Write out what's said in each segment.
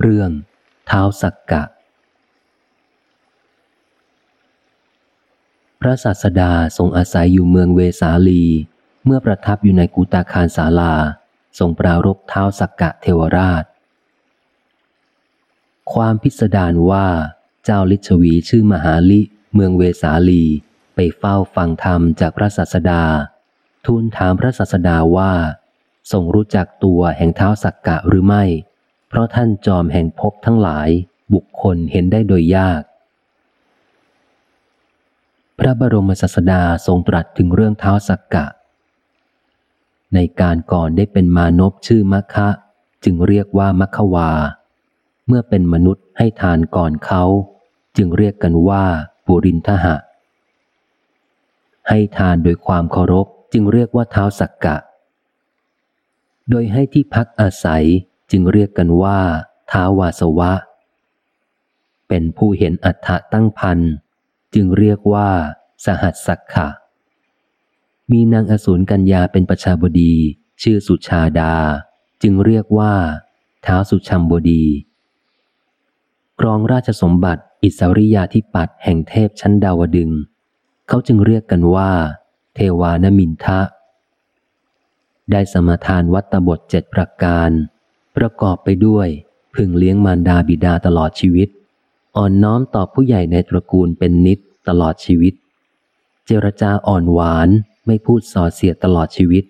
เรื่องเท้าสักกะ พระศาสดาทรงอาศัยอยู่เมืองเวสาลี เมื่อประทับอยู่ในกุตาคารศาลา ทรงปรารบเท้าสักกะเทวราช ความพิสดารว่าเจ้าลิชวีชื่อมหาลิ เมืองเวสาลี ไปเฝ้าฟังธรรมจากพระศาสดา ทูลถามพระศาสดาว่าทรงรู้จักตัวแห่งเท้าสักกะหรือไม่ เพราะท่านจอมแห่งภพทั้งหลายบุคคลเห็นได้โดยยาก พระบรมศาสดาทรงตรัสถึงเรื่องเท้าสักกะ ในการก่อนได้เป็นมานพชื่อมัคคะ จึงเรียกว่ามัคควา เมื่อเป็นมนุษย์ให้ทานก่อนเขา จึงเรียกกันว่าปุรินทหะ ให้ทานโดยความเคารพจึงเรียกว่าเท้าสักกะ โดยให้ที่พักอาศัย จึงเรียกกันว่า ท้าวาสวะ เป็นผู้เห็นอัฏฐะตั้งพันจึงเรียกว่า สหัสสักขะ มีนางอสูรกัญญาเป็นประชาบดี ชื่อสุชาดา จึงเรียกว่าท้าสุชัมบดีกรองราชสมบัติอิสริยาธิปัตแห่งเทพชั้นดาวดึง เขาจึงเรียกกันว่า เทวานมินทะ ได้สมทานวัตบทเจ็ดประการ ประกอบไปด้วย พึงเลี้ยงมารดาบิดาตลอดชีวิต อ่อนน้อมต่อผู้ใหญ่ในตระกูลเป็นนิดตลอดชีวิต เจรจาอ่อนหวานไม่พูดส่อเสียดตลอดชีวิต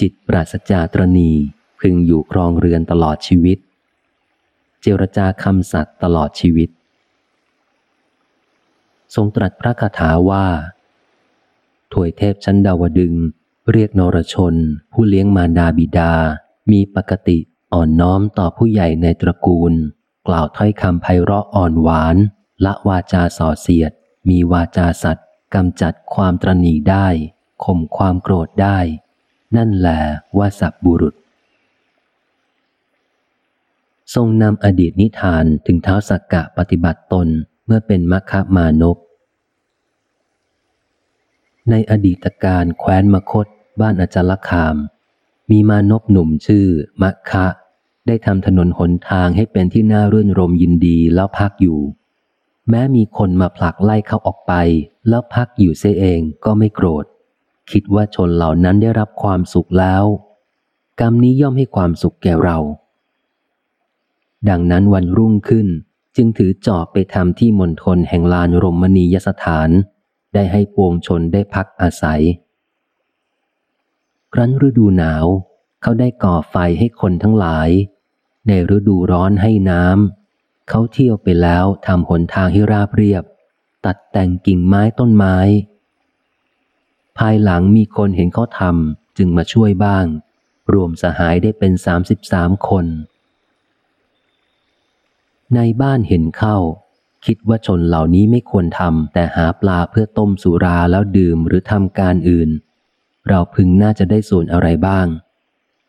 จิตปราศจากตรณีพึงอยู่ครองเรือนตลอดชีวิต เจรจาคำสัตย์ตลอดชีวิต ทรงตรัสพระคาถาว่าถวยเทพชั้นดาวดึง เรียกนรชน ผู้เลี้ยงมารดาบิดา มีปกติ อ่อนน้อมต่อผู้ใหญ่ในตระกูล กล่าวถ้อยคำไพเราะอ่อนหวาน ละวาจาส่อเสียด มีวาจาสัตว์กำจัดความตรณีได้ข่มความโกรธได้ นั่นแหละว่าสับบุรุษ ทรงนำอดีตนิทานถึงเท้าสักกะปฏิบัติตนเมื่อเป็นมัคคมานพในอดีตการแคว้นมคต บ้านอาจารคาม มีมานพหนุ่มชื่อมัคคะ ได้ทำถนนหนทางให้เป็นที่น่ารื่นรมยินดีแล้วพักอยู่ แม้มีคนมาผลักไล่เขาออกไป แล้วพักอยู่เสเองก็ไม่โกรธ คิดว่าชนเหล่านั้นได้รับความสุขแล้ว กรรมนี้ย่อมให้ความสุขแก่เรา ดังนั้นวันรุ่งขึ้นจึงถือจอบไปทำที่มณฑลแห่งลานรมณียสถาน ได้ให้ปวงชนได้พักอาศัย ครั้นฤดูหนาว เขาได้ก่อไฟให้คนทั้งหลาย ในฤดูร้อนให้น้ำเขาเที่ยวไปแล้วทำหนทางให้ราบเรียบ ตัดแต่งกิ่งไม้ต้นไม้ ภายหลังมีคนเห็นเขาทำจึงมาช่วยบ้าง รวมสหายได้เป็นสามสิบสามคน ในบ้านเห็นเข้า คิดว่าชนเหล่านี้ไม่ควรทำแต่หาปลาเพื่อต้มสุราแล้วดื่มหรือทำการอื่น เราพึงน่าจะได้ส่วนอะไรบ้าง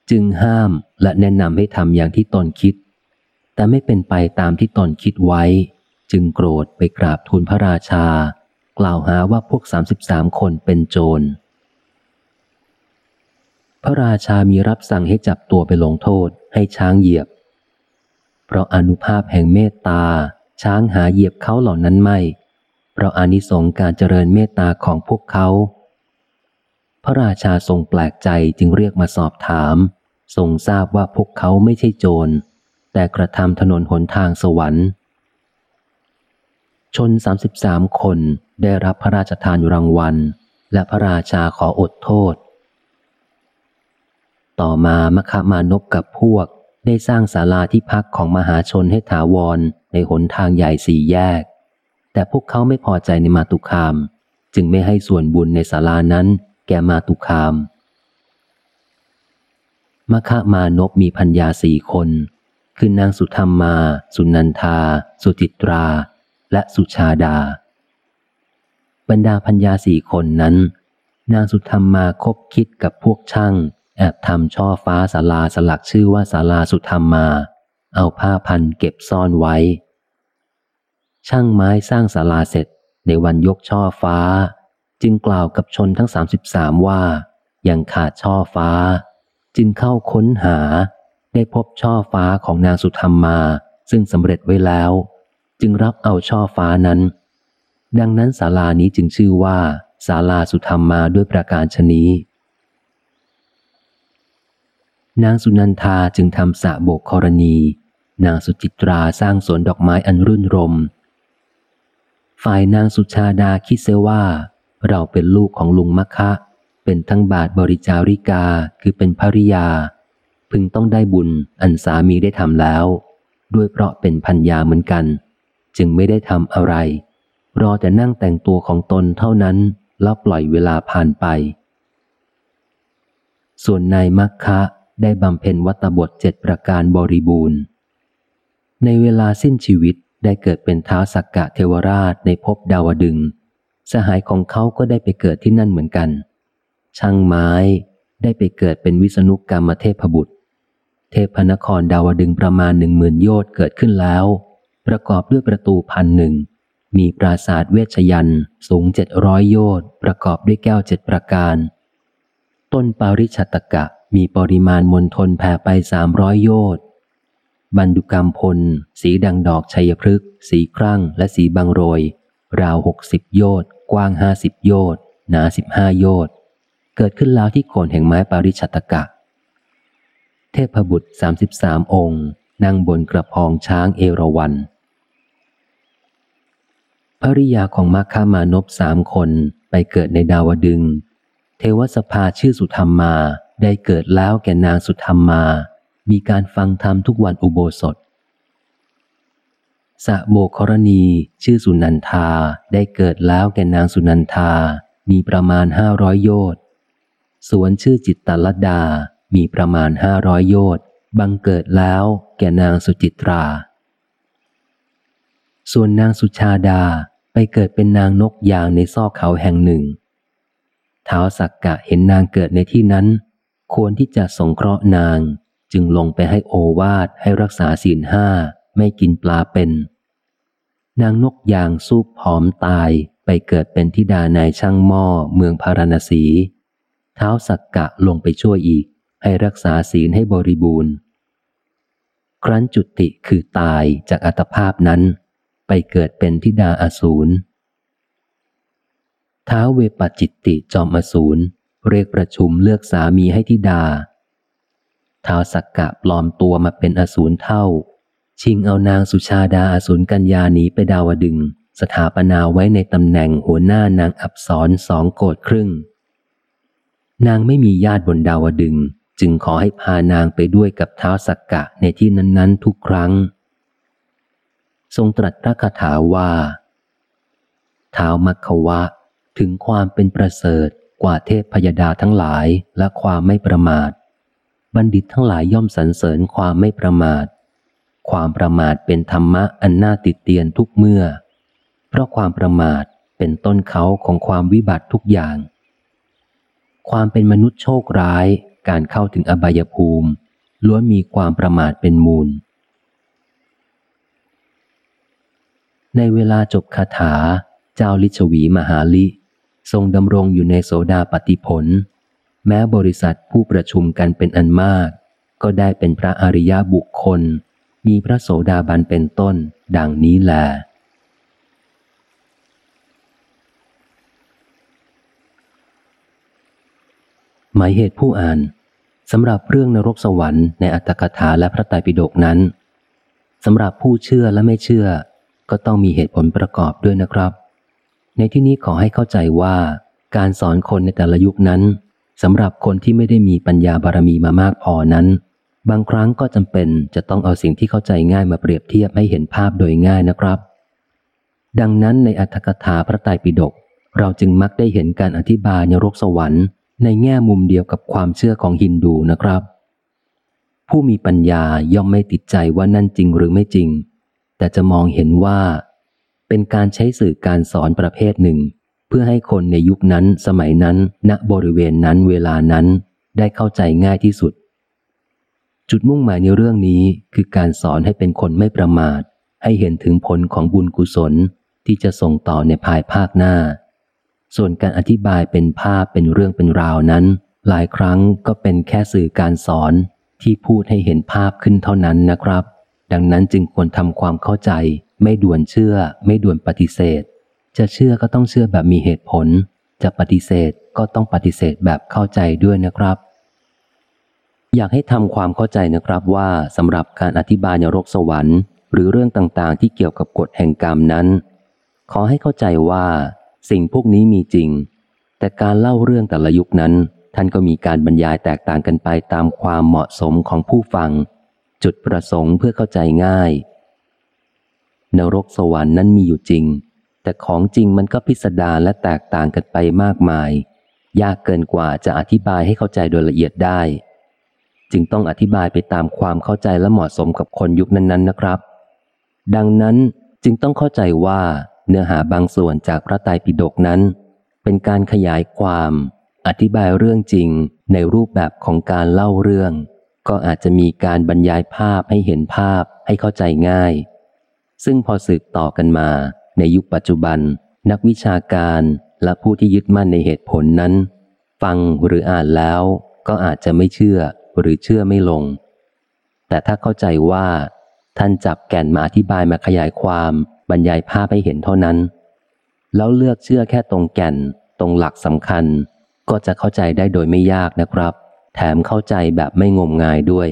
จึงห้ามและแนะนำให้ทำอย่างที่ตนคิด แต่ไม่เป็นไปตามที่ตนคิดไว้ จึงโกรธไปกราบทูลพระราชา กล่าวหาว่าพวกสามสิบสามคนเป็นโจร พระราชามีรับสั่งให้จับตัวไปลงโทษให้ช้างเหยียบ เพราะอนุภาพแห่งเมตตา ช้างหาเหยียบเขาเหล่านั้นไม่ เพราะอานิสงการเจริญเมตตาของพวกเขาพระราชาทรงแปลกใจจึงเรียกมาสอบถาม ทรงทราบว่าพวกเขาไม่ใช่โจร แต่กระทำถนนหนทางสวรรค์ ชนสามสิบสามคนได้รับพระราชทานรางวัล และพระราชาขออดโทษ ต่อมามคามานพกับพวกได้สร้างศาลาที่พักของมหาชนให้ถาวรในหนทางใหญ่สี่แยก แต่พวกเขาไม่พอใจในมาตุคาม จึงไม่ให้ส่วนบุญในศาลานั้นแก่มาตุคาม มคะมานพมีพัญญาสี่คน คือนางสุธรรมมา สุนันทา สุจิตรา และสุชาดา บรรดาพัญญาสี่คนนั้น นางสุธรรมมาคบคิดกับพวกช่าง แอบทำช่อฟ้าศาลาสลักชื่อว่าศาลาสุธรรมมา เอาผ้าพันเก็บซ่อนไว้ ช่างไม้สร้างศาลาเสร็จในวันยกช่อฟ้า จึงกล่าวกับชนทั้งสามสิบสามว่า ยังขาดช่อฟ้า จึงเข้าค้นหา ได้พบช่อฟ้าของนางสุธรรมมา ซึ่งสำเร็จไว้แล้ว จึงรับเอาช่อฟ้านั้น ดังนั้นศาลานี้จึงชื่อว่าศาลาสุธรรมมาด้วยประการชนี้ นางสุนันทาจึงทำสะโบกกรณี นางสุจิตราสร้างสวนดอกไม้อันรื่นรม ฝ่ายนางสุชาดาคิดเสว่า เราเป็นลูกของลุงมะคะ เป็นทั้งบาทบริจาริกาคือเป็นภริยา พึงต้องได้บุญอันสามีได้ทำแล้ว ด้วยเพราะเป็นพัญญาเหมือนกัน จึงไม่ได้ทำอะไร รอแต่นั่งแต่งตัวของตนเท่านั้นแล้วปล่อยเวลาผ่านไป ส่วนนายมัคคะได้บำเพ็ญวัตบทเจ็ดประการบริบูรณ์ ในเวลาสิ้นชีวิตได้เกิดเป็นท้าสักกะเทวราชในภพดาวดึง สหายของเขาก็ได้ไปเกิดที่นั่นเหมือนกัน ช่างไม้ได้ไปเกิดเป็นวิษณุกรรมเทพบุตร เทพนครดาวดึงประมาณหนึ่งหมื่นโยชน์เกิดขึ้นแล้ว ประกอบด้วยประตูพันหนึ่ง มีปราสาทเวชยันสูงเจ็ดร้อยโยชน์ประกอบด้วยแก้วเจ็ดประการ ต้นปาริชตกะมีปริมาณมณฑลแผ่ไปสามร้อยโยชน์บรรดุกรรมพล สีดังดอกชัยพฤกษ์สีครั่งและสีบางโรย ราวหกสิบโยชน์กว้างห้าสิบโยชน์หนาสิบห้าโยชน์ เกิดขึ้นแล้วที่โคนแห่งไม้ปาริชัตกะ เทพบุตรสามสิบสามองค์ นั่งบนกระพองช้างเอราวันภริยาของมัคคามานพสามคนไปเกิดในดาวดึง เทวสภาชื่อสุธรรมมาได้เกิดแล้วแก่นางสุธรรมมา มีการฟังธรรมทุกวันอุโบสถสะโบกรณีชื่อสุนันทาได้เกิดแล้วแก่นางสุนันทา มีประมาณห้าร้อยโยชน์ สวนชื่อจิตตลดา มีประมาณห้าร้อยโยชน์บังเกิดแล้วแก่นางสุจิตรา ส่วนนางสุชาดาไปเกิดเป็นนางนกยางในซอกเขาแห่งหนึ่ง เท้าสักกะเห็นนางเกิดในที่นั้น ควรที่จะสงเคราะห์นางจึงลงไปให้โอวาดให้รักษาศีลห้าไม่กินปลาเป็น นางนกยางสู้ผอมตายไปเกิดเป็นทิดานายช่างหม้อเมืองพาราณสี เท้าสักกะลงไปช่วยอีก ให้รักษาศีลให้บริบูรณ์ ครั้นจุติคือตายจากอัตภาพนั้น ไปเกิดเป็นทิดาอสูรท้าเวปจิตติจอมอสูรเรียกประชุมเลือกสามีให้ทิดาท้าสักกะปลอมตัวมาเป็นอสูรเท่า ชิงเอานางสุชาดาอสูรกัญญาหนีไปดาวดึง สถาปนาไว้ในตำแหน่งหัวหน้านางอับสรสองโกดครึ่ง นางไม่มีญาติบนดาวดึง จึงขอให้พานางไปด้วยกับเท้าสักกะในที่นั้นๆ ทุกครั้ง ทรงตรัสพระคาถาว่าเท้ามัคควะ ถึงความเป็นประเสริฐกว่าเทพพยดาทั้งหลายและความไม่ประมาท บัณฑิตทั้งหลายย่อมสรรเสริญความไม่ประมาท ความประมาทเป็นธรรมะอันน่าติดเตียนทุกเมื่อ เพราะความประมาทเป็นต้นเขาของความวิบัติทุกอย่าง ความเป็นมนุษย์โชคร้าย การเข้าถึงอบายภูมิ ล้วนมีความประมาทเป็นมูล ในเวลาจบคาถา เจ้าลิชวีมหาลิ ทรงดำรงอยู่ในโสดาปฏิผล แม้บริษัทผู้ประชุมกันเป็นอันมาก ก็ได้เป็นพระอริยบุคคล มีพระโสดาบันเป็นต้น ดังนี้แหละ หมายเหตุผู้อ่านสำหรับเรื่องนรกสวรรค์ในอัตถกถาและพระไตรปิฎกนั้นสำหรับผู้เชื่อและไม่เชื่อ ก็ต้องมีเหตุผลประกอบด้วยนะครับ ในที่นี้ขอให้เข้าใจว่า การสอนคนในแต่ละยุคนั้นสำหรับคนที่ไม่ได้มีปัญญาบารมีมามากพอนั้น บางครั้งก็จำเป็นจะต้องเอาสิ่งที่เข้าใจง่ายมาเปรียบเทียบให้เห็นภาพโดยง่ายนะครับ ดังนั้นในอัตถกถาพระไตรปิฎกเราจึงมักได้เห็นการอธิบายนรกสวรรค์ ในแง่มุมเดียวกับความเชื่อของฮินดูนะครับ ผู้มีปัญญาย่อมไม่ติดใจว่านั่นจริงหรือไม่จริง แต่จะมองเห็นว่า เป็นการใช้สื่อการสอนประเภทหนึ่ง เพื่อให้คนในยุคนั้นสมัยนั้น ณบริเวณนั้นเวลานั้นได้เข้าใจง่ายที่สุด จุดมุ่งหมายในเรื่องนี้คือการสอนให้เป็นคนไม่ประมาท ให้เห็นถึงผลของบุญกุศลที่จะส่งต่อในภายภาคหน้า ส่วนการอธิบายเป็นภาพเป็นเรื่องเป็นราวนั้น หลายครั้งก็เป็นแค่สื่อการสอนที่พูดให้เห็นภาพขึ้นเท่านั้นนะครับ ดังนั้นจึงควรทำความเข้าใจ ไม่ด่วนเชื่อ ไม่ด่วนปฏิเสธ จะเชื่อก็ต้องเชื่อแบบมีเหตุผล จะปฏิเสธก็ต้องปฏิเสธแบบเข้าใจด้วยนะครับ อยากให้ทำความเข้าใจนะครับว่าสำหรับการอธิบายนรกสวรรค์ หรือเรื่องต่างๆ ที่เกี่ยวกับกฎแห่งกรรมนั้น ขอให้เข้าใจว่า สิ่งพวกนี้มีจริง แต่การเล่าเรื่องแต่ละยุคนั้น ท่านก็มีการบรรยายแตกต่างกันไปตามความเหมาะสมของผู้ฟัง จุดประสงค์เพื่อเข้าใจง่าย นรกสวรรค์นั้นมีอยู่จริง แต่ของจริงมันก็พิสดารและแตกต่างกันไปมากมาย ยากเกินกว่าจะอธิบายให้เข้าใจโดยละเอียดได้ จึงต้องอธิบายไปตามความเข้าใจและเหมาะสมกับคนยุคนั้น ๆ นะครับ ดังนั้นจึงต้องเข้าใจว่า เนื้อหาบางส่วนจากพระไตรปิฎกนั้น เป็นการขยายความ อธิบายเรื่องจริงในรูปแบบของการเล่าเรื่อง ก็อาจจะมีการบรรยายภาพให้เห็นภาพให้เข้าใจง่าย ซึ่งพอสืบต่อกันมา ในยุคปัจจุบัน นักวิชาการและผู้ที่ยึดมั่นในเหตุผลนั้น ฟังหรืออ่านแล้วก็อาจจะไม่เชื่อหรือเชื่อไม่ลง แต่ถ้าเข้าใจว่า ท่านจับแก่นมาอธิบายมาขยายความ บรรยายภาพให้เห็นเท่านั้น แล้วเลือกเชื่อแค่ตรงแก่น ตรงหลักสำคัญ ก็จะเข้าใจได้โดยไม่ยากนะครับ แถมเข้าใจแบบไม่งมงายด้วย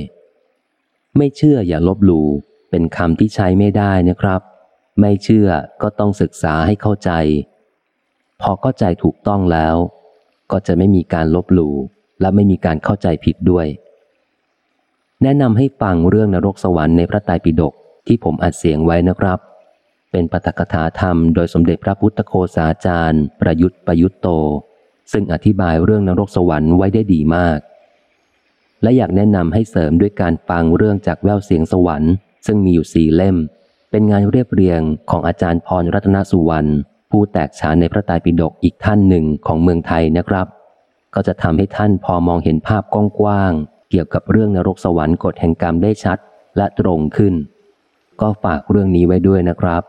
ไม่เชื่ออย่าลบหลู่เป็นคำที่ใช้ไม่ได้นะครับ ไม่เชื่อก็ต้องศึกษาให้เข้าใจ พอเข้าใจถูกต้องแล้ว ก็จะไม่มีการลบหลู่และไม่มีการเข้าใจผิดด้วย แนะนำให้ฟังเรื่องนรกสวรรค์ในพระไตรปิฎกที่ผมอัดเสียงไว้นะครับ เป็นปฐกถาธรรมโดยสมเด็จพระพุทธโคสาจารย์ ประยุทธ์ประยุทธ์โต ซึ่งอธิบายเรื่องนรกสวรรค์ไว้ได้ดีมาก และอยากแนะนำให้เสริมด้วยการฟังเรื่องจากแววเสียงสวรรค์ ซึ่งมีอยู่สี่เล่ม เป็นงานเรียบเรียงของอาจารย์พรรัตนสุวรรณผู้แตกฉานในพระไตรปิฎกอีกท่านหนึ่งของเมืองไทยนะครับ ก็จะทำให้ท่านพอมองเห็นภาพกว้างๆเกี่ยวกับเรื่องนรกสวรรค์กฎแห่งกรรมได้ชัดและตรงขึ้น ก็ฝากเรื่องนี้ไว้ด้วยนะครับ